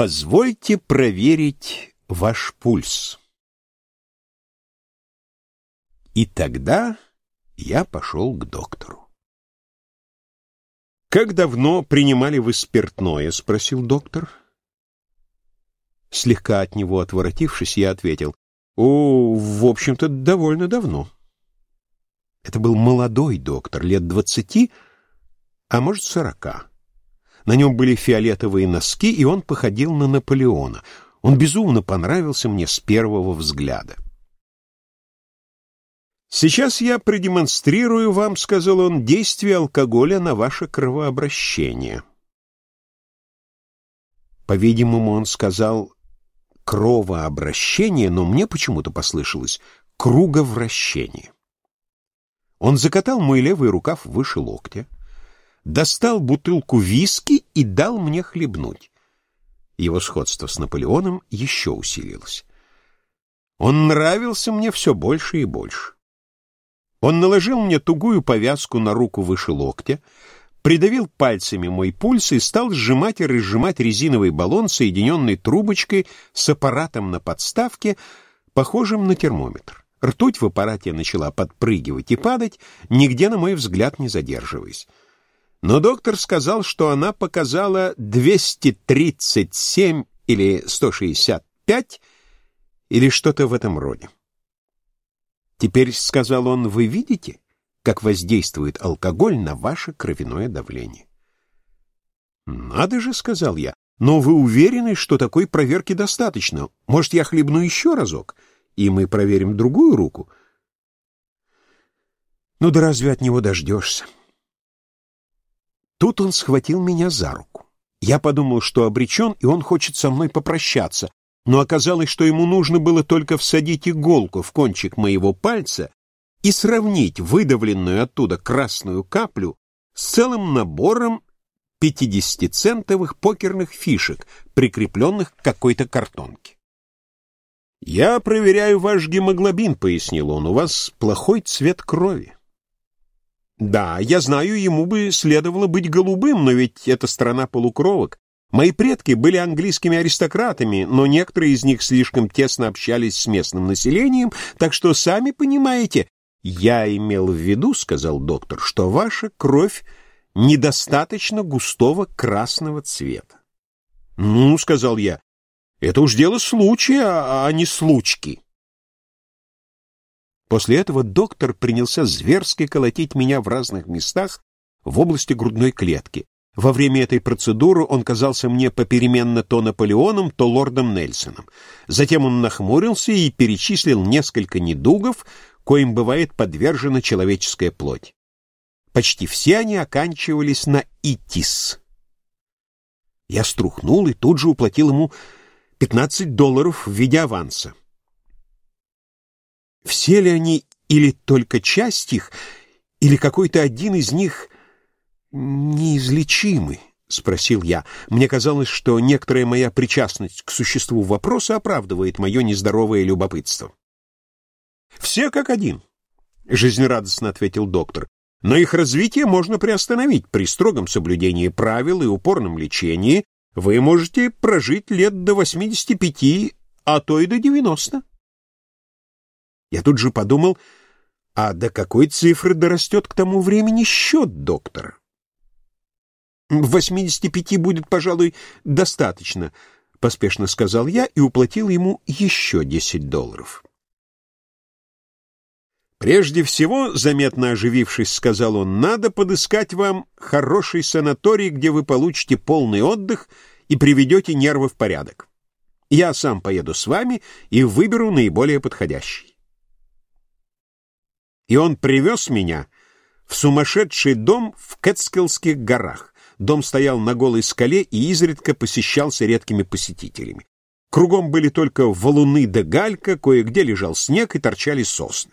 Позвольте проверить ваш пульс. И тогда я пошел к доктору. «Как давно принимали вы спиртное?» — спросил доктор. Слегка от него отворотившись, я ответил. «О, в общем-то, довольно давно». Это был молодой доктор, лет двадцати, а может, сорока. На нем были фиолетовые носки, и он походил на Наполеона. Он безумно понравился мне с первого взгляда. «Сейчас я продемонстрирую вам, — сказал он, — действие алкоголя на ваше кровообращение». По-видимому, он сказал «кровообращение», но мне почему-то послышалось «круговращение». Он закатал мой левый рукав выше локтя, достал бутылку виски и дал мне хлебнуть. Его сходство с Наполеоном еще усилилось. Он нравился мне все больше и больше. Он наложил мне тугую повязку на руку выше локтя, придавил пальцами мой пульс и стал сжимать и разжимать резиновый баллон, соединенный трубочкой с аппаратом на подставке, похожим на термометр. Ртуть в аппарате начала подпрыгивать и падать, нигде, на мой взгляд, не задерживаясь но доктор сказал, что она показала 237 или 165 или что-то в этом роде. Теперь, сказал он, вы видите, как воздействует алкоголь на ваше кровяное давление? Надо же, сказал я, но вы уверены, что такой проверки достаточно? Может, я хлебну еще разок, и мы проверим другую руку? Ну да разве от него дождешься? Тут он схватил меня за руку. Я подумал, что обречен, и он хочет со мной попрощаться, но оказалось, что ему нужно было только всадить иголку в кончик моего пальца и сравнить выдавленную оттуда красную каплю с целым набором 50-центовых покерных фишек, прикрепленных к какой-то картонке. «Я проверяю ваш гемоглобин», — пояснил он, — «у вас плохой цвет крови». Да, я знаю, ему бы следовало быть голубым, но ведь это страна полукровок. Мои предки были английскими аристократами, но некоторые из них слишком тесно общались с местным населением, так что, сами понимаете, я имел в виду, — сказал доктор, — что ваша кровь недостаточно густого красного цвета. Ну, — сказал я, — это уж дело случая, а не случки. После этого доктор принялся зверски колотить меня в разных местах в области грудной клетки. Во время этой процедуры он казался мне попеременно то Наполеоном, то лордом Нельсоном. Затем он нахмурился и перечислил несколько недугов, коим бывает подвержена человеческая плоть. Почти все они оканчивались на «итис». Я струхнул и тут же уплатил ему 15 долларов в виде аванса. Все ли они или только часть их, или какой-то один из них неизлечимый? — спросил я. Мне казалось, что некоторая моя причастность к существу вопроса оправдывает мое нездоровое любопытство. «Все как один», — жизнерадостно ответил доктор. «Но их развитие можно приостановить при строгом соблюдении правил и упорном лечении. Вы можете прожить лет до 85, а то и до 90». Я тут же подумал, а до какой цифры дорастет к тому времени счет доктора? «Восьмидесяти пяти будет, пожалуй, достаточно», — поспешно сказал я и уплатил ему еще десять долларов. «Прежде всего, заметно оживившись, сказал он, надо подыскать вам хороший санаторий, где вы получите полный отдых и приведете нервы в порядок. Я сам поеду с вами и выберу наиболее подходящий и он привез меня в сумасшедший дом в Кэтскиллских горах. Дом стоял на голой скале и изредка посещался редкими посетителями. Кругом были только валуны да галька, кое-где лежал снег и торчали сосны.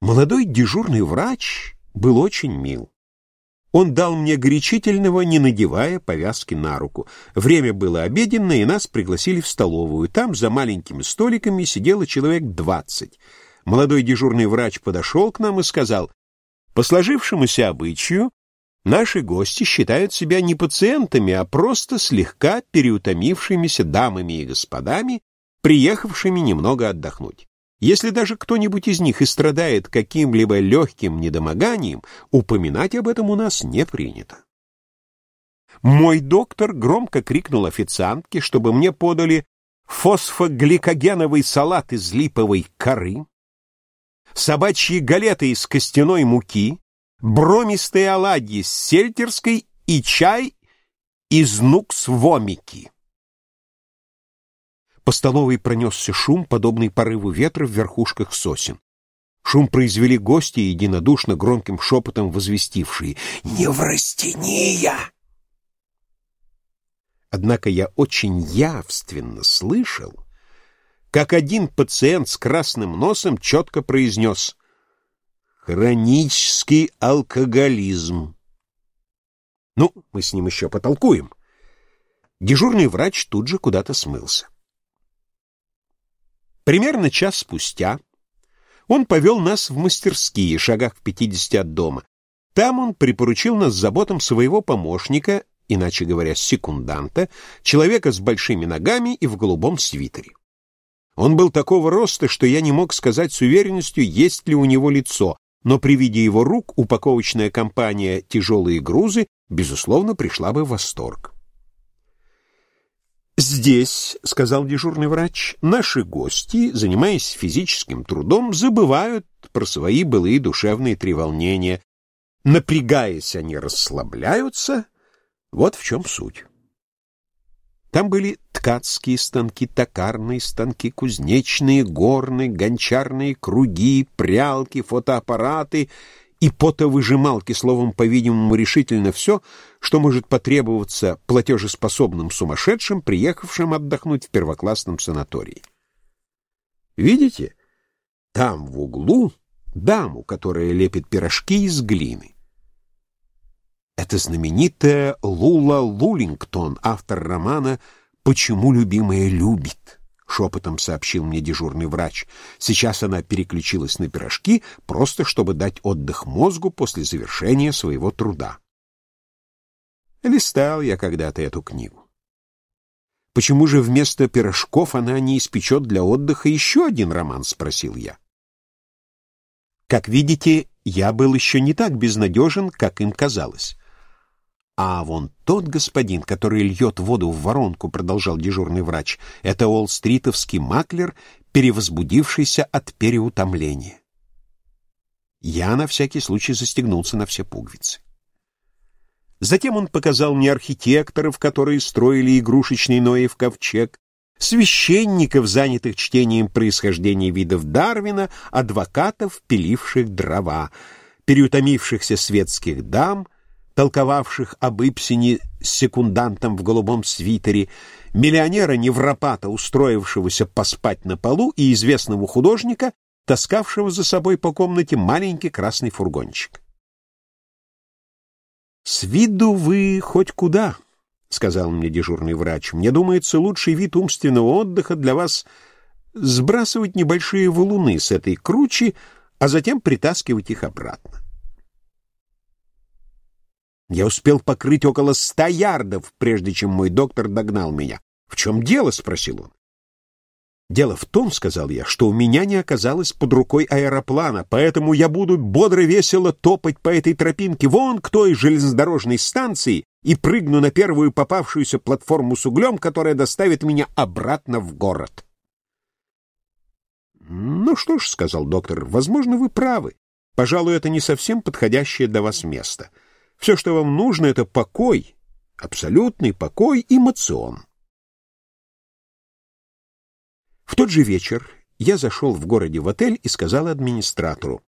Молодой дежурный врач был очень мил. Он дал мне горячительного, не надевая повязки на руку. Время было обеденное, и нас пригласили в столовую. Там за маленькими столиками сидело человек двадцать — молодой дежурный врач подошел к нам и сказал, «По сложившемуся обычаю Наши гости считают себя не пациентами, а просто слегка переутомившимися дамами и господами, приехавшими немного отдохнуть. Если даже кто-нибудь из них и страдает каким-либо легким недомоганием, упоминать об этом у нас не принято. Мой доктор громко крикнул официантке, чтобы мне подали фосфогликогеновый салат из липовой коры, собачьи галеты из костяной муки, бромистые оладьи с сельтерской и чай из нукс-вомики. По столовой пронесся шум, подобный порыву ветра в верхушках сосен. Шум произвели гости, единодушно громким шепотом возвестившие «Неврастения!». Однако я очень явственно слышал, как один пациент с красным носом четко произнес «Хронический алкоголизм». Ну, мы с ним еще потолкуем. Дежурный врач тут же куда-то смылся. Примерно час спустя он повел нас в мастерские, шагах в пятидесяти от дома. Там он припоручил нас заботам своего помощника, иначе говоря, секунданта, человека с большими ногами и в голубом свитере. Он был такого роста, что я не мог сказать с уверенностью, есть ли у него лицо, но при виде его рук упаковочная компания «Тяжелые грузы» безусловно пришла бы в восторг. «Здесь, — сказал дежурный врач, — наши гости, занимаясь физическим трудом, забывают про свои былые душевные треволнения. Напрягаясь, они расслабляются, вот в чем суть. Там были ткацкие станки, токарные станки, кузнечные, горные, гончарные круги, прялки, фотоаппараты и потовыжималки, словом, по-видимому, решительно все, что может потребоваться платежеспособным сумасшедшим, приехавшим отдохнуть в первоклассном санатории. Видите? Там в углу даму, которая лепит пирожки из глины. Это знаменитая Лула Лулингтон, автор романа «Почему любимая любит», — шепотом сообщил мне дежурный врач. Сейчас она переключилась на пирожки, просто чтобы дать отдых мозгу после завершения своего труда. Листал я когда-то эту книгу. «Почему же вместо пирожков она не испечет для отдыха еще один роман?» — спросил я. Как видите, я был еще не так безнадежен, как им казалось. «А вон тот господин, который льет воду в воронку», — продолжал дежурный врач, — «это Уолл-стритовский маклер, перевозбудившийся от переутомления». Я на всякий случай застегнулся на все пуговицы. Затем он показал мне архитекторов, которые строили игрушечный Ноев ковчег, священников, занятых чтением происхождения видов Дарвина, адвокатов, пиливших дрова, переутомившихся светских дам — толковавших об Ипсине с секундантом в голубом свитере, миллионера-невропата, устроившегося поспать на полу, и известного художника, таскавшего за собой по комнате маленький красный фургончик. «С виду вы хоть куда», — сказал мне дежурный врач. «Мне думается, лучший вид умственного отдыха для вас — сбрасывать небольшие валуны с этой кручи, а затем притаскивать их обратно. Я успел покрыть около ста ярдов, прежде чем мой доктор догнал меня. «В чем дело?» — спросил он. «Дело в том, — сказал я, — что у меня не оказалось под рукой аэроплана, поэтому я буду бодро-весело топать по этой тропинке вон к той железнодорожной станции и прыгну на первую попавшуюся платформу с углем, которая доставит меня обратно в город». «Ну что ж, — сказал доктор, — возможно, вы правы. Пожалуй, это не совсем подходящее для вас место». Все, что вам нужно, это покой, абсолютный покой и мацион. В тот же вечер я зашел в городе в отель и сказал администратору,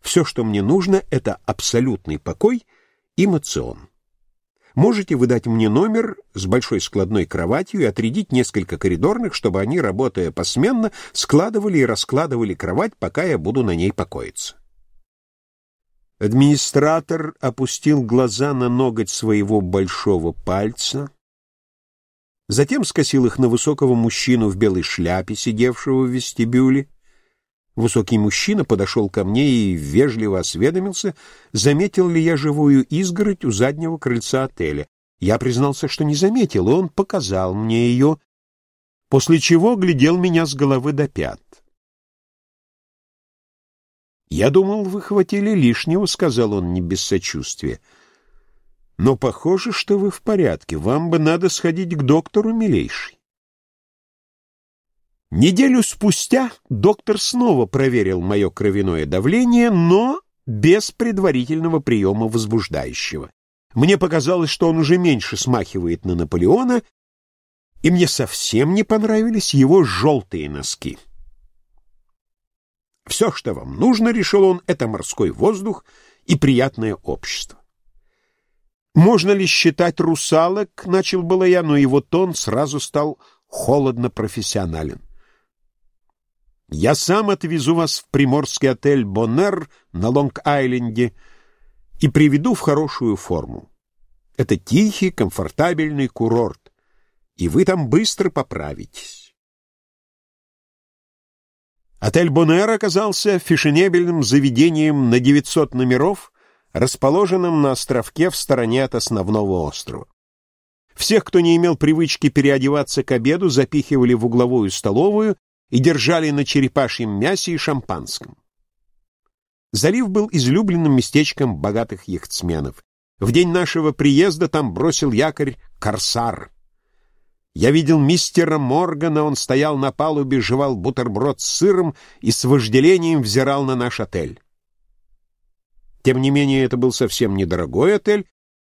все, что мне нужно, это абсолютный покой и мацион. Можете выдать мне номер с большой складной кроватью и отрядить несколько коридорных, чтобы они, работая посменно, складывали и раскладывали кровать, пока я буду на ней покоиться. Администратор опустил глаза на ноготь своего большого пальца, затем скосил их на высокого мужчину в белой шляпе, сидевшего в вестибюле, Высокий мужчина подошел ко мне и вежливо осведомился, заметил ли я живую изгородь у заднего крыльца отеля. Я признался, что не заметил, и он показал мне ее, после чего глядел меня с головы до пят. «Я думал, вы хватили лишнего», — сказал он не без сочувствия. «Но похоже, что вы в порядке. Вам бы надо сходить к доктору, милейший». Неделю спустя доктор снова проверил мое кровяное давление, но без предварительного приема возбуждающего. Мне показалось, что он уже меньше смахивает на Наполеона, и мне совсем не понравились его желтые носки. Все, что вам нужно, — решил он, — это морской воздух и приятное общество. «Можно ли считать русалок?» — начал было я, но его тон сразу стал холодно профессионален. «Я сам отвезу вас в приморский отель «Боннер» на Лонг-Айленде и приведу в хорошую форму. Это тихий, комфортабельный курорт, и вы там быстро поправитесь». Отель «Бонер» оказался фешенебельным заведением на 900 номеров, расположенным на островке в стороне от основного острова. Всех, кто не имел привычки переодеваться к обеду, запихивали в угловую столовую и держали на черепашьем мясе и шампанском. Залив был излюбленным местечком богатых яхтсменов. В день нашего приезда там бросил якорь «Корсар», я видел мистера Моргана, он стоял на палубе, жевал бутерброд с сыром и с вожделением взирал на наш отель. Тем не менее, это был совсем недорогой отель,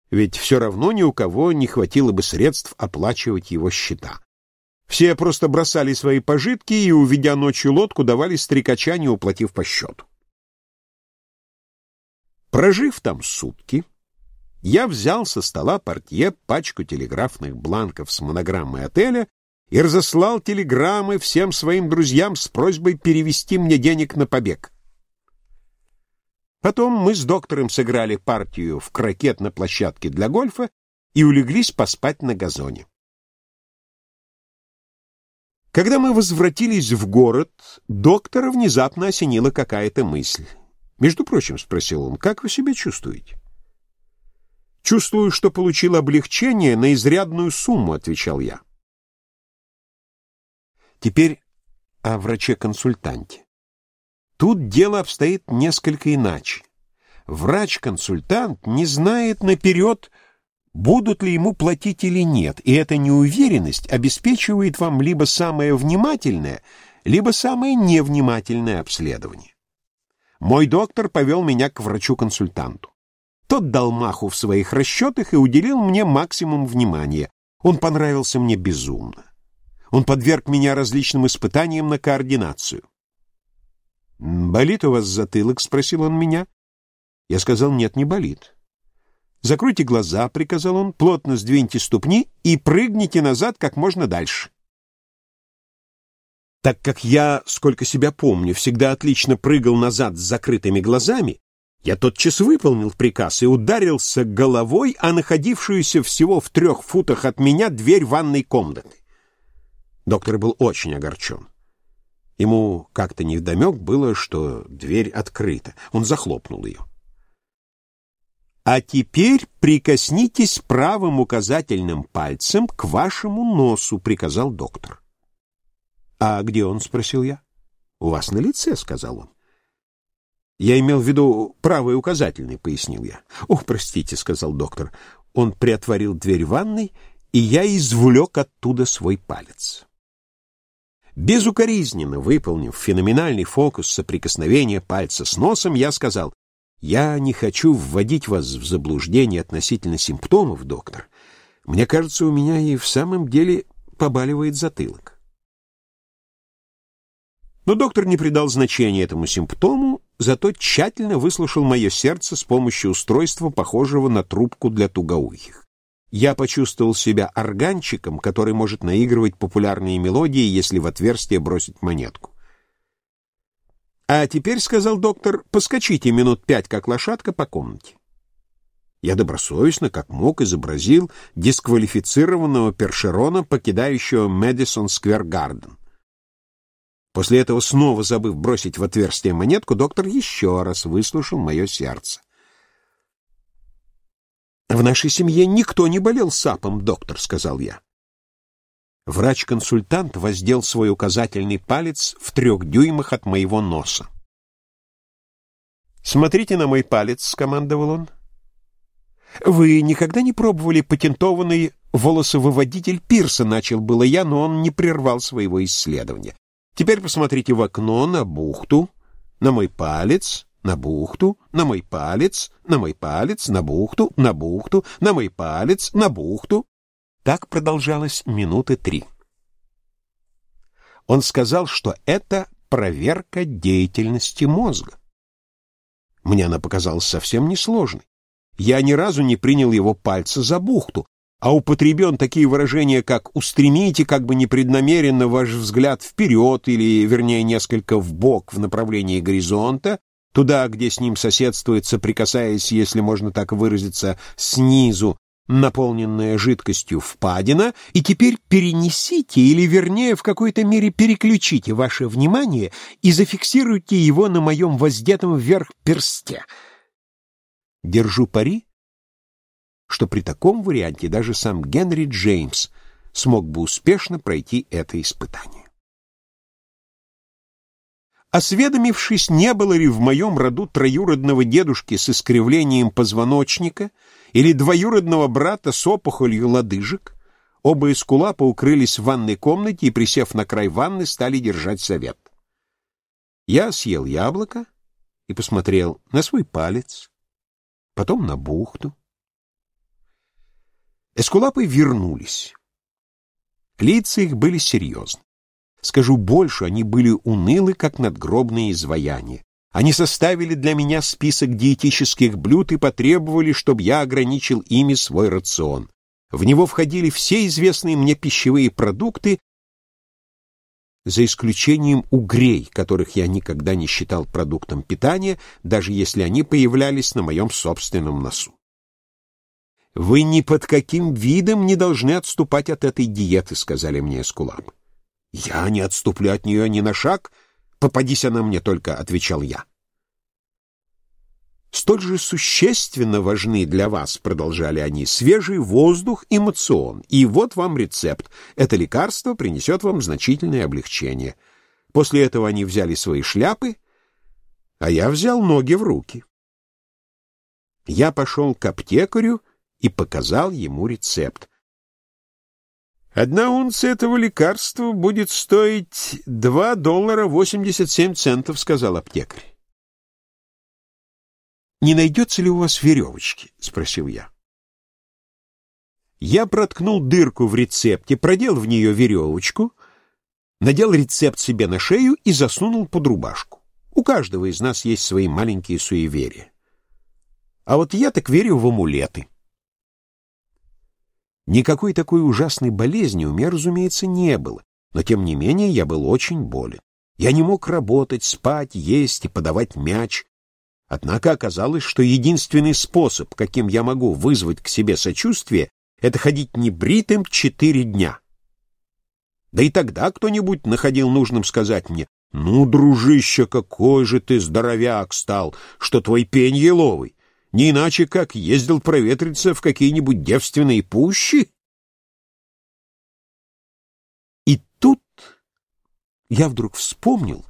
ведь все равно ни у кого не хватило бы средств оплачивать его счета. Все просто бросали свои пожитки и, увидя ночью лодку, давали стрекача, не уплатив по счету. Прожив там сутки, я взял со стола портье пачку телеграфных бланков с монограммой отеля и разослал телеграммы всем своим друзьям с просьбой перевести мне денег на побег. Потом мы с доктором сыграли партию в крокет на площадке для гольфа и улеглись поспать на газоне. Когда мы возвратились в город, доктора внезапно осенила какая-то мысль. «Между прочим», — спросил он, — «как вы себя чувствуете?» «Чувствую, что получил облегчение на изрядную сумму», — отвечал я. Теперь о враче-консультанте. Тут дело обстоит несколько иначе. Врач-консультант не знает наперед, будут ли ему платить или нет, и эта неуверенность обеспечивает вам либо самое внимательное, либо самое невнимательное обследование. Мой доктор повел меня к врачу-консультанту. Тот дал маху в своих расчетах и уделил мне максимум внимания. Он понравился мне безумно. Он подверг меня различным испытаниям на координацию. «Болит у вас затылок?» — спросил он меня. Я сказал, «Нет, не болит». «Закройте глаза», — приказал он, — «плотно сдвиньте ступни и прыгните назад как можно дальше». Так как я, сколько себя помню, всегда отлично прыгал назад с закрытыми глазами, я тотчас выполнил приказ и ударился головой о находившуюся всего в трех футах от меня дверь ванной комнаты. Доктор был очень огорчен. Ему как-то невдомек было, что дверь открыта. Он захлопнул ее. «А теперь прикоснитесь правым указательным пальцем к вашему носу», — приказал доктор. «А где он?» — спросил я. «У вас на лице», — сказал он. «Я имел в виду правый указательный», — пояснил я. «Ох, простите», — сказал доктор. Он приотворил дверь ванной, и я извлек оттуда свой палец. Безукоризненно выполнив феноменальный фокус соприкосновения пальца с носом, я сказал, «Я не хочу вводить вас в заблуждение относительно симптомов, доктор. Мне кажется, у меня и в самом деле побаливает затылок». Но доктор не придал значения этому симптому зато тщательно выслушал мое сердце с помощью устройства, похожего на трубку для тугоухих. Я почувствовал себя органчиком, который может наигрывать популярные мелодии, если в отверстие бросить монетку. «А теперь, — сказал доктор, — поскочите минут пять, как лошадка, по комнате». Я добросовестно, как мог, изобразил дисквалифицированного першерона, покидающего Мэдисон Сквер Гарден. После этого, снова забыв бросить в отверстие монетку, доктор еще раз выслушал мое сердце. «В нашей семье никто не болел сапом, доктор», — сказал я. Врач-консультант воздел свой указательный палец в трех дюймах от моего носа. «Смотрите на мой палец», — скомандовал он. «Вы никогда не пробовали патентованный волосовыводитель Пирса?» — начал было я, но он не прервал своего исследования. «Теперь посмотрите в окно на бухту, на мой палец, на бухту, на мой палец, на мой палец, на бухту, на бухту, на мой палец, на бухту». Так продолжалось минуты три. Он сказал, что это проверка деятельности мозга. Мне она показалась совсем несложной. Я ни разу не принял его пальцы за бухту, а употребен такие выражения, как «устремите как бы непреднамеренно ваш взгляд вперед» или, вернее, несколько вбок в направлении горизонта, туда, где с ним соседствует, соприкасаясь, если можно так выразиться, снизу, наполненная жидкостью впадина, и теперь перенесите, или вернее в какой-то мере переключите ваше внимание и зафиксируйте его на моем воздетом вверх персте. Держу пари, что при таком варианте даже сам Генри Джеймс смог бы успешно пройти это испытание. Осведомившись, не было ли в моем роду троюродного дедушки с искривлением позвоночника или двоюродного брата с опухолью лодыжек, оба эскулапа укрылись в ванной комнате и, присев на край ванны, стали держать совет. Я съел яблоко и посмотрел на свой палец, потом на бухту. Эскулапы вернулись. Лица их были серьезны. Скажу больше, они были унылы, как надгробные изваяния. Они составили для меня список диетических блюд и потребовали, чтобы я ограничил ими свой рацион. В него входили все известные мне пищевые продукты, за исключением угрей, которых я никогда не считал продуктом питания, даже если они появлялись на моем собственном носу. «Вы ни под каким видом не должны отступать от этой диеты», — сказали мне эскулапы. «Я не отступлю от нее ни на шаг, попадись она мне только», — отвечал я. «Столь же существенно важны для вас, — продолжали они, — свежий воздух и мацион. И вот вам рецепт. Это лекарство принесет вам значительное облегчение». После этого они взяли свои шляпы, а я взял ноги в руки. Я пошел к аптекарю и показал ему рецепт. Одна унция этого лекарства будет стоить два доллара восемьдесят семь центов, сказал аптекарь. Не найдется ли у вас веревочки? спросил я. Я проткнул дырку в рецепте, продел в нее веревочку, надел рецепт себе на шею и засунул под рубашку. У каждого из нас есть свои маленькие суеверия. А вот я так верю в амулеты. Никакой такой ужасной болезни у меня, разумеется, не было, но тем не менее я был очень болен. Я не мог работать, спать, есть и подавать мяч. Однако оказалось, что единственный способ, каким я могу вызвать к себе сочувствие, это ходить небритым четыре дня. Да и тогда кто-нибудь находил нужным сказать мне, «Ну, дружище, какой же ты здоровяк стал, что твой пень еловый! Не иначе, как ездил проветриться в какие-нибудь девственные пущи. И тут я вдруг вспомнил,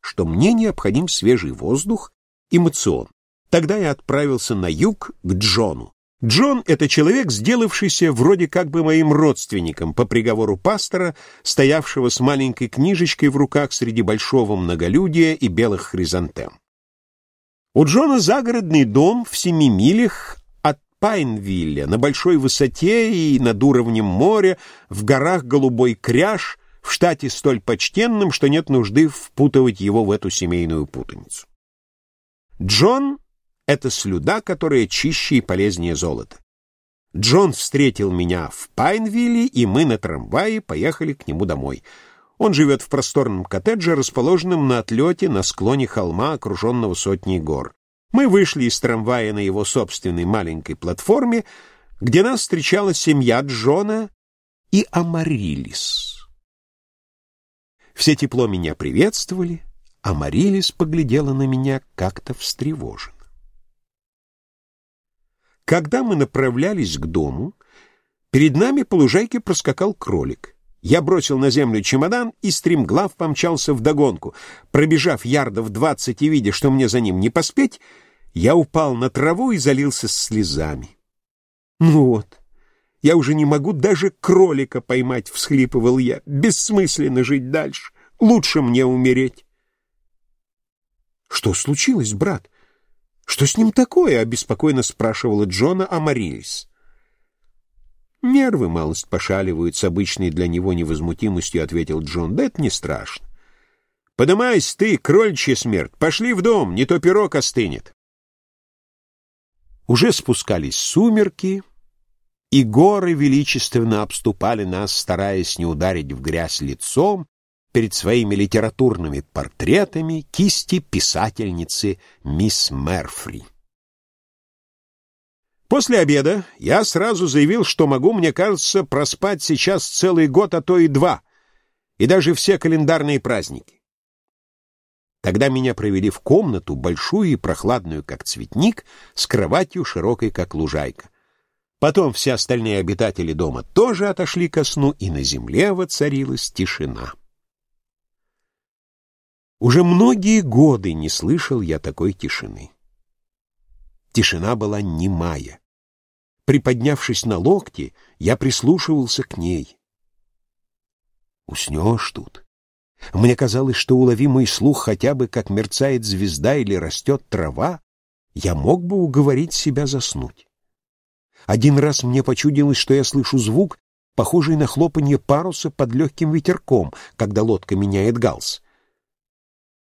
что мне необходим свежий воздух и мацион. Тогда я отправился на юг к Джону. Джон — это человек, сделавшийся вроде как бы моим родственником по приговору пастора, стоявшего с маленькой книжечкой в руках среди большого многолюдия и белых хризантем. У Джона загородный дом в семи милях от Пайнвилля, на большой высоте и над уровнем моря, в горах Голубой Кряж, в штате столь почтенном, что нет нужды впутывать его в эту семейную путаницу. Джон — это слюда, которая чище и полезнее золота. Джон встретил меня в Пайнвилле, и мы на трамвае поехали к нему домой — он живет в просторном коттедже, расположенном на отлете на склоне холма, окруженного сотней гор. Мы вышли из трамвая на его собственной маленькой платформе, где нас встречала семья Джона и Амарилис. Все тепло меня приветствовали, а Марилис поглядела на меня как-то встревоженно. Когда мы направлялись к дому, перед нами по лужайке проскакал кролик. Я бросил на землю чемодан и стремглав помчался вдогонку. Пробежав ярдов двадцать и видя, что мне за ним не поспеть, я упал на траву и залился слезами. Ну вот, я уже не могу даже кролика поймать, всхлипывал я. Бессмысленно жить дальше. Лучше мне умереть. Что случилось, брат? Что с ним такое? обеспокоенно спрашивала Джона Амарилис. Нервы малость пошаливают с обычной для него невозмутимостью, ответил Джон. Да это не страшно. Подымайся ты, крольчья смерть, пошли в дом, не то пирог остынет. Уже спускались сумерки, и горы величественно обступали нас, стараясь не ударить в грязь лицом перед своими литературными портретами кисти писательницы мисс Мерфри. После обеда я сразу заявил, что могу, мне кажется, проспать сейчас целый год, а то и два, и даже все календарные праздники. Тогда меня провели в комнату, большую и прохладную, как цветник, с кроватью широкой, как лужайка. Потом все остальные обитатели дома тоже отошли ко сну, и на земле воцарилась тишина. Уже многие годы не слышал я такой тишины. Тишина была немая. Приподнявшись на локте, я прислушивался к ней. Уснешь тут. Мне казалось, что улови мой слух хотя бы, как мерцает звезда или растет трава, я мог бы уговорить себя заснуть. Один раз мне почудилось, что я слышу звук, похожий на хлопанье паруса под легким ветерком, когда лодка меняет галс.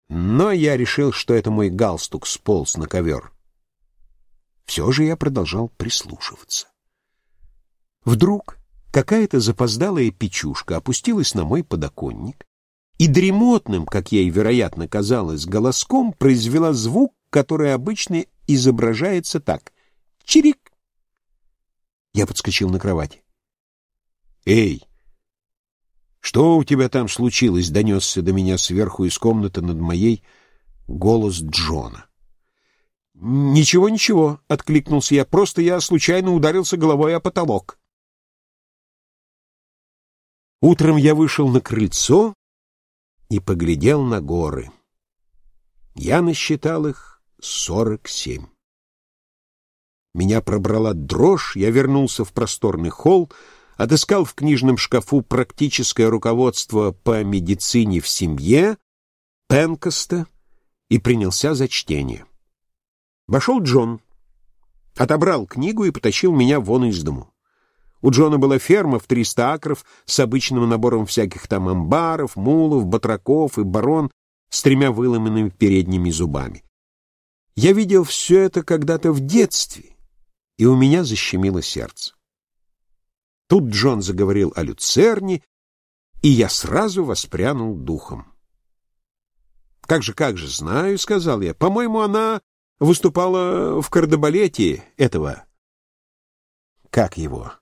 Но я решил, что это мой галстук сполз на ковер. Все же я продолжал прислушиваться. Вдруг какая-то запоздалая печушка опустилась на мой подоконник и дремотным, как ей, вероятно, казалось, голоском произвела звук, который обычно изображается так — чирик. Я подскочил на кровати. «Эй! Что у тебя там случилось?» — донесся до меня сверху из комнаты над моей голос Джона. «Ничего, ничего», — откликнулся я. «Просто я случайно ударился головой о потолок». Утром я вышел на крыльцо и поглядел на горы. Я насчитал их сорок семь. Меня пробрала дрожь, я вернулся в просторный холл, отыскал в книжном шкафу практическое руководство по медицине в семье, Пенкоста, и принялся за чтение. Вошел Джон, отобрал книгу и потащил меня вон из дому. У Джона была ферма в 300 акров с обычным набором всяких там амбаров, мулов, батраков и барон с тремя выломанными передними зубами. Я видел все это когда-то в детстве, и у меня защемило сердце. Тут Джон заговорил о люцерне, и я сразу воспрянул духом. «Как же, как же, знаю», — сказал я. «По-моему, она выступала в кардебалете этого... Как его?»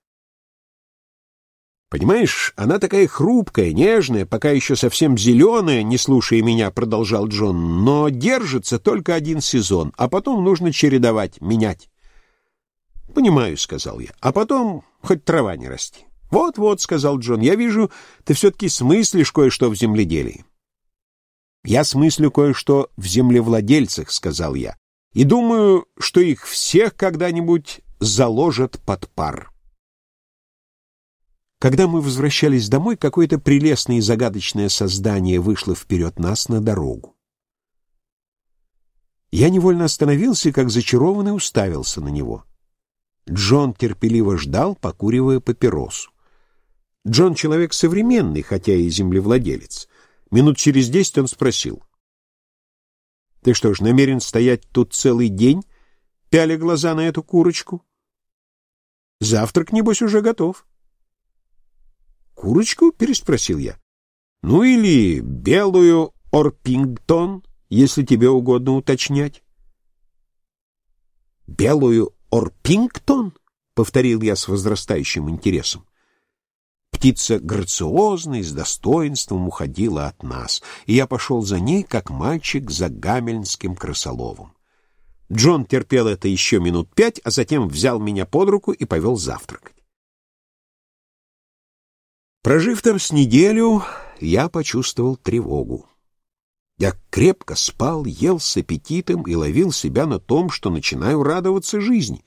«Понимаешь, она такая хрупкая, нежная, пока еще совсем зеленая, не слушая меня», — продолжал Джон, «но держится только один сезон, а потом нужно чередовать, менять». «Понимаю», — сказал я. «А потом хоть трава не расти». «Вот-вот», — сказал Джон, — «я вижу, ты все-таки смыслишь кое-что в земледелии». «Я смыслю кое-что в землевладельцах», — сказал я, «и думаю, что их всех когда-нибудь заложат под пар». Когда мы возвращались домой, какое-то прелестное и загадочное создание вышло вперед нас на дорогу. Я невольно остановился и, как зачарованный, уставился на него — Джон терпеливо ждал, покуривая папиросу. Джон человек современный, хотя и землевладелец. Минут через десять он спросил. — Ты что ж, намерен стоять тут целый день, пяля глаза на эту курочку? — Завтрак, небось, уже готов. — Курочку? — переспросил я. — Ну или белую Орпингтон, если тебе угодно уточнять. — Белую Орпингтон? — повторил я с возрастающим интересом. Птица грациозно и с достоинством уходила от нас, и я пошел за ней, как мальчик за гамельнским крысоловом. Джон терпел это еще минут пять, а затем взял меня под руку и повел завтракать. Прожив там с неделю, я почувствовал тревогу. Я крепко спал, ел с аппетитом и ловил себя на том, что начинаю радоваться жизни.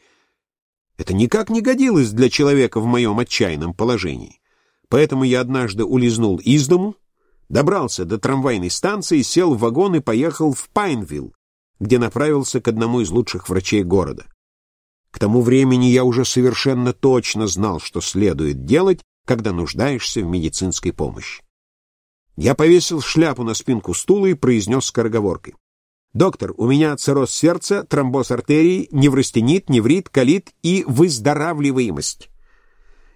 Это никак не годилось для человека в моем отчаянном положении. Поэтому я однажды улизнул из дому, добрался до трамвайной станции, сел в вагон и поехал в Пайнвилл, где направился к одному из лучших врачей города. К тому времени я уже совершенно точно знал, что следует делать, когда нуждаешься в медицинской помощи. Я повесил шляпу на спинку стула и произнес скороговоркой. «Доктор, у меня цирроз сердца, тромбоз артерий, неврастенит, неврит, колит и выздоравливаемость.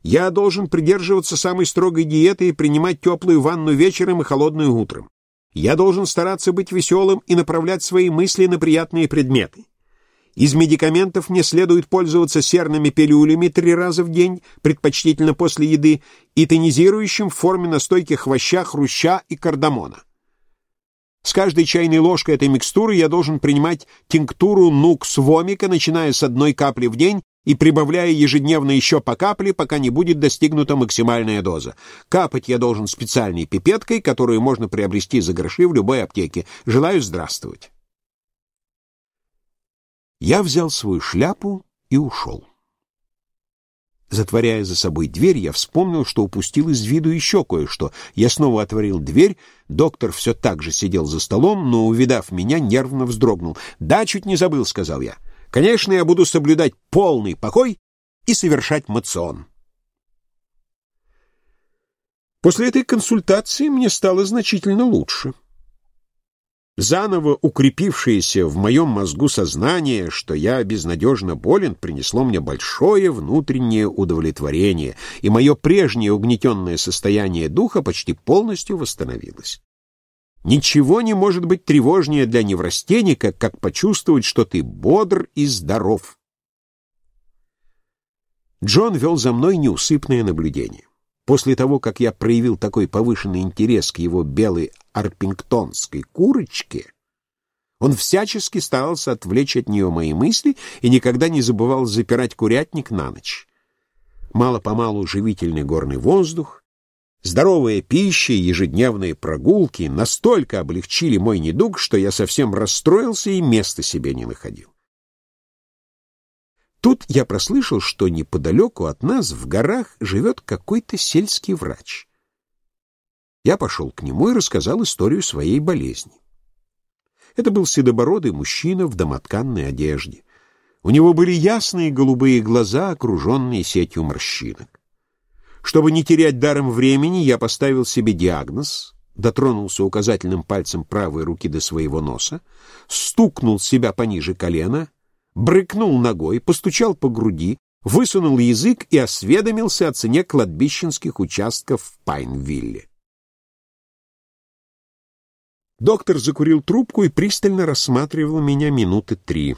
Я должен придерживаться самой строгой диеты и принимать теплую ванну вечером и холодную утром. Я должен стараться быть веселым и направлять свои мысли на приятные предметы. Из медикаментов мне следует пользоваться серными пилюлями три раза в день, предпочтительно после еды, и тонизирующим в форме настойки хвоща, хруща и кардамона. С каждой чайной ложкой этой микстуры я должен принимать тинктуру нукс-вомика, начиная с одной капли в день и прибавляя ежедневно еще по капле, пока не будет достигнута максимальная доза. Капать я должен специальной пипеткой, которую можно приобрести за гроши в любой аптеке. Желаю здравствовать. Я взял свою шляпу и ушел. Затворяя за собой дверь, я вспомнил, что упустил из виду еще кое-что. Я снова отворил дверь, доктор все так же сидел за столом, но, увидав меня, нервно вздрогнул. «Да, чуть не забыл», — сказал я. «Конечно, я буду соблюдать полный покой и совершать мацион». После этой консультации мне стало значительно лучше. Заново укрепившееся в моем мозгу сознание, что я безнадежно болен, принесло мне большое внутреннее удовлетворение, и мое прежнее угнетенное состояние духа почти полностью восстановилось. Ничего не может быть тревожнее для неврастенника, как почувствовать, что ты бодр и здоров. Джон вел за мной неусыпное наблюдение. После того, как я проявил такой повышенный интерес к его белой арпингтонской курочке, он всячески старался отвлечь от нее мои мысли и никогда не забывал запирать курятник на ночь. Мало-помалу живительный горный воздух, здоровая пища и ежедневные прогулки настолько облегчили мой недуг, что я совсем расстроился и места себе не находил. Тут я прослышал, что неподалеку от нас в горах живет какой-то сельский врач. Я пошел к нему и рассказал историю своей болезни. Это был седобородый мужчина в домотканной одежде. У него были ясные голубые глаза, окруженные сетью морщинок. Чтобы не терять даром времени, я поставил себе диагноз, дотронулся указательным пальцем правой руки до своего носа, стукнул себя пониже колена — брыкнул ногой, постучал по груди, высунул язык и осведомился о цене кладбищенских участков в Пайнвилле. Доктор закурил трубку и пристально рассматривал меня минуты три.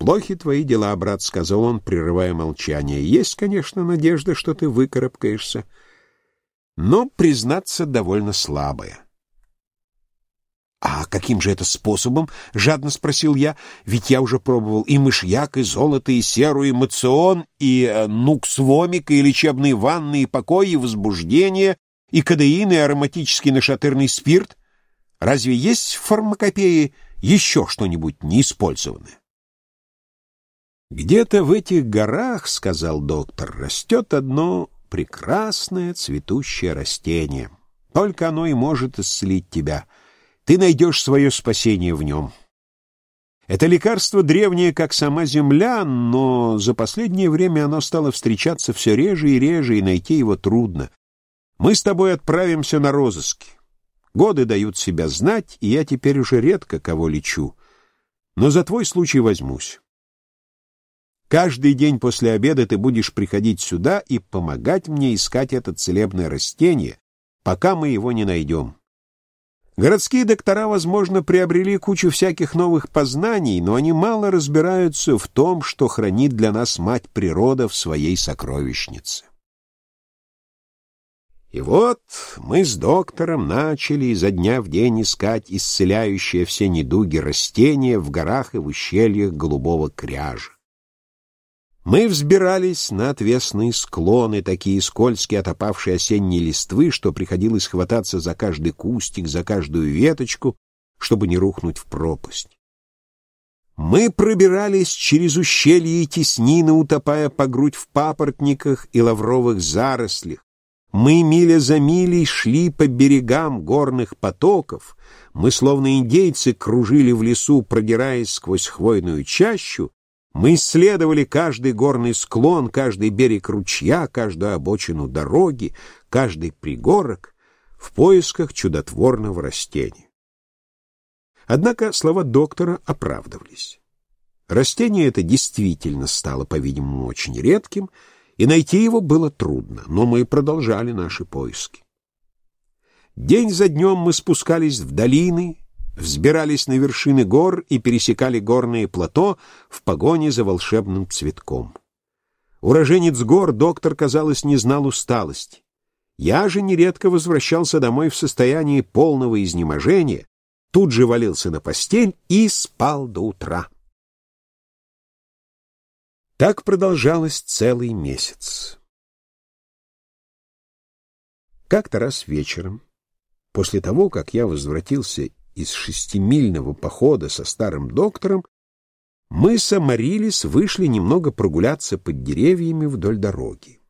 «Плохи твои дела, брат», — сказал он, прерывая молчание. «Есть, конечно, надежда, что ты выкарабкаешься, но, признаться, довольно слабая». «А каким же это способом?» — жадно спросил я. «Ведь я уже пробовал и мышьяк, и золото, и серу, и мацион, и э, нукс-вомик, и лечебные ванны, и покой, и возбуждение, и кадеин, и ароматический нашатырный спирт. Разве есть в фармакопее еще что-нибудь неиспользованное?» «Где-то в этих горах, — сказал доктор, — растет одно прекрасное цветущее растение. Только оно и может исцелить тебя». Ты найдешь свое спасение в нем. Это лекарство древнее, как сама земля, но за последнее время оно стало встречаться все реже и реже, и найти его трудно. Мы с тобой отправимся на розыски. Годы дают себя знать, и я теперь уже редко кого лечу. Но за твой случай возьмусь. Каждый день после обеда ты будешь приходить сюда и помогать мне искать это целебное растение, пока мы его не найдем. Городские доктора, возможно, приобрели кучу всяких новых познаний, но они мало разбираются в том, что хранит для нас мать природа в своей сокровищнице. И вот мы с доктором начали изо дня в день искать исцеляющие все недуги растения в горах и в ущельях голубого кряжа. Мы взбирались на отвесные склоны, такие скользкие от опавшей осенней листвы, что приходилось хвататься за каждый кустик, за каждую веточку, чтобы не рухнуть в пропасть. Мы пробирались через ущелья и теснины, утопая по грудь в папоротниках и лавровых зарослях. Мы миля за милей шли по берегам горных потоков, мы, словно индейцы, кружили в лесу, продираясь сквозь хвойную чащу, мы исследовали каждый горный склон, каждый берег ручья, каждую обочину дороги, каждый пригорок в поисках чудотворного растения. Однако слова доктора оправдывались. Растение это действительно стало, по-видимому, очень редким, и найти его было трудно, но мы продолжали наши поиски. День за днем мы спускались в долины, взбирались на вершины гор и пересекали горные плато в погоне за волшебным цветком. Уроженец гор доктор, казалось, не знал усталости. Я же нередко возвращался домой в состоянии полного изнеможения, тут же валился на постель и спал до утра. Так продолжалось целый месяц. Как-то раз вечером, после того, как я возвратился из шестимильного похода со старым доктором, мы с Амарилис вышли немного прогуляться под деревьями вдоль дороги.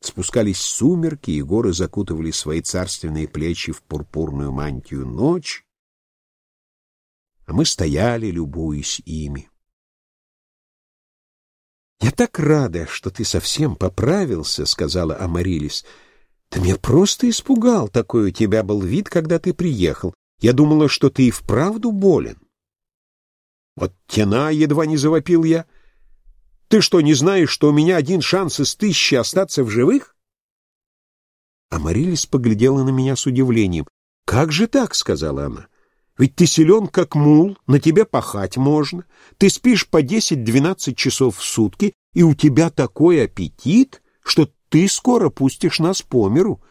Спускались сумерки, и горы закутывали свои царственные плечи в пурпурную мантию ночь, а мы стояли, любуясь ими. «Я так рада, что ты совсем поправился», — сказала Амарилис. Ты меня просто испугал, такой у тебя был вид, когда ты приехал. Я думала, что ты и вправду болен. Вот тена, едва не завопил я. Ты что, не знаешь, что у меня один шанс из тысячи остаться в живых? Амарилис поглядела на меня с удивлением. «Как же так?» — сказала она. «Ведь ты силен, как мул, на тебя пахать можно. Ты спишь по десять-двенадцать часов в сутки, и у тебя такой аппетит, что ты скоро пустишь нас по миру.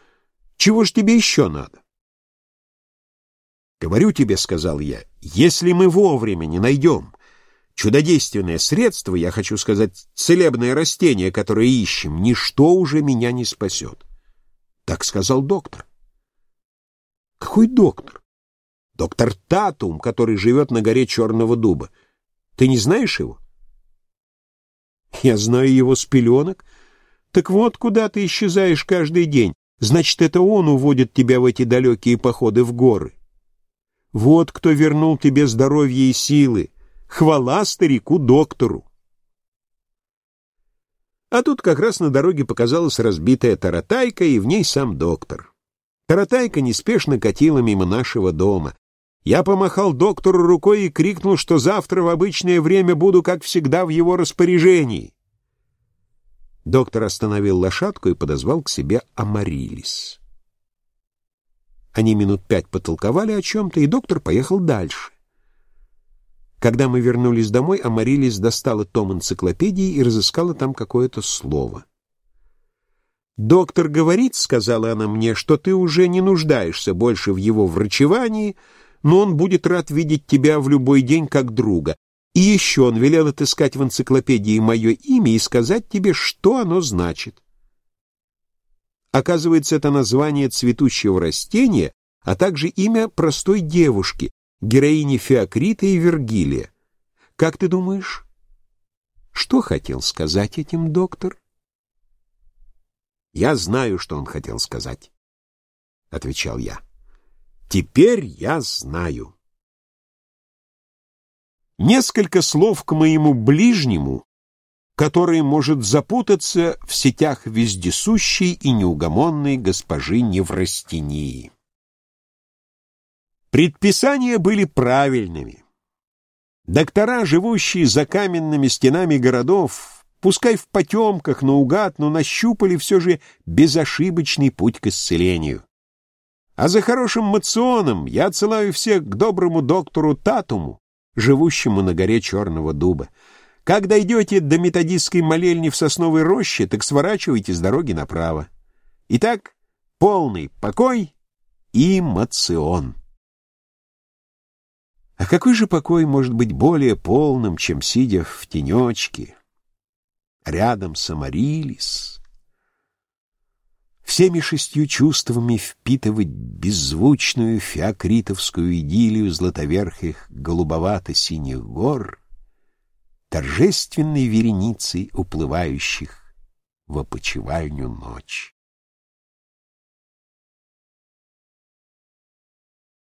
Чего ж тебе еще надо? Говорю тебе, — сказал я, — если мы вовремя не найдем чудодейственное средство, я хочу сказать, целебное растение, которое ищем, ничто уже меня не спасет. Так сказал доктор. Какой доктор? Доктор Татум, который живет на горе Черного Дуба. Ты не знаешь его? Я знаю его с пеленок, — так вот, куда ты исчезаешь каждый день. Значит, это он уводит тебя в эти далекие походы в горы. Вот кто вернул тебе здоровье и силы. Хвала старику-доктору. А тут как раз на дороге показалась разбитая таратайка, и в ней сам доктор. Таратайка неспешно катила мимо нашего дома. Я помахал доктору рукой и крикнул, что завтра в обычное время буду, как всегда, в его распоряжении. Доктор остановил лошадку и подозвал к себе Амарилис. Они минут пять потолковали о чем-то, и доктор поехал дальше. Когда мы вернулись домой, Амарилис достала том энциклопедии и разыскала там какое-то слово. «Доктор говорит, — сказала она мне, — что ты уже не нуждаешься больше в его врачевании, но он будет рад видеть тебя в любой день как друга. И еще он велел отыскать в энциклопедии мое имя и сказать тебе, что оно значит. Оказывается, это название цветущего растения, а также имя простой девушки, героини Феокрита и Вергилия. Как ты думаешь, что хотел сказать этим доктор? Я знаю, что он хотел сказать, — отвечал я. Теперь я знаю. Несколько слов к моему ближнему, который может запутаться в сетях вездесущей и неугомонной госпожи Неврастении. Предписания были правильными. Доктора, живущие за каменными стенами городов, пускай в потемках, наугад, но нащупали все же безошибочный путь к исцелению. А за хорошим мационом я отсылаю всех к доброму доктору Татуму, живущему на горе Черного Дуба. Как дойдете до методистской молельни в Сосновой роще, так сворачивайте с дороги направо. Итак, полный покой и мацион. А какой же покой может быть более полным, чем сидя в тенечке, рядом с Амарилис, всеми шестью чувствами впитывать беззвучную феокритовскую идиллию златоверхих голубовато-синих гор, торжественной вереницей уплывающих в опочивальню ночь.